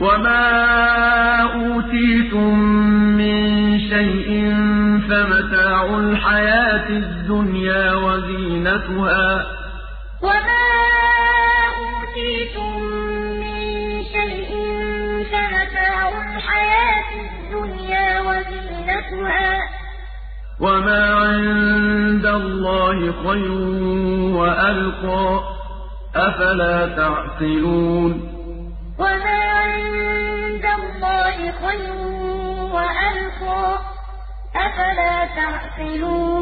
وَمَا أُوتِيتُم مِّن شَيْءٍ فَمَتَاعُ الْحَيَاةِ الدُّنْيَا وَزِينَتُهَا ۚ وَمَا أُوتِيتُم مِّن شَيْءٍ فَمَتَاعُ الْحَيَاةِ الدُّنْيَا وَزِينَتُهَا ۚ وَمَا عِندَ اللَّهِ خَيْرٌ وَأَبْقَىٰ ۚ أَفَلَا تَعْقِلُونَ وَمَا خَيْرٌ وَأَبْقَىٰ ۚ. أَفَلَا تَعْقِلُونَ؟